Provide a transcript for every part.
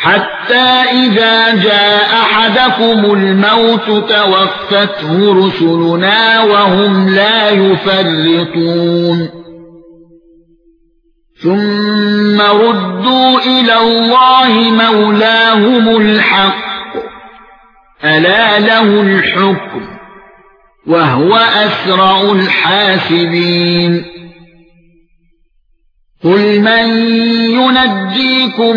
حتى إذا جاء أحدكم الموت توفته رسلنا وهم لا يفرطون. ثم ردوا إلى الله مولاهم الحق. ألا له الحكم وهو أسرع الحاسبين. قل من ينجيكم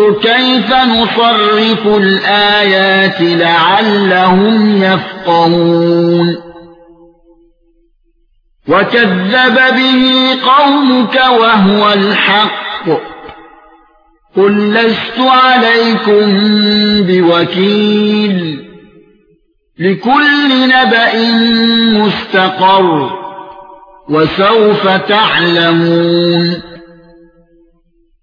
كيف نصرف الآيات لعلهم يفقهون؟ وكذب به قومك وهو الحق. قل لست عليكم بوكيل. لكل نبأ مستقر. وسوف تعلمون.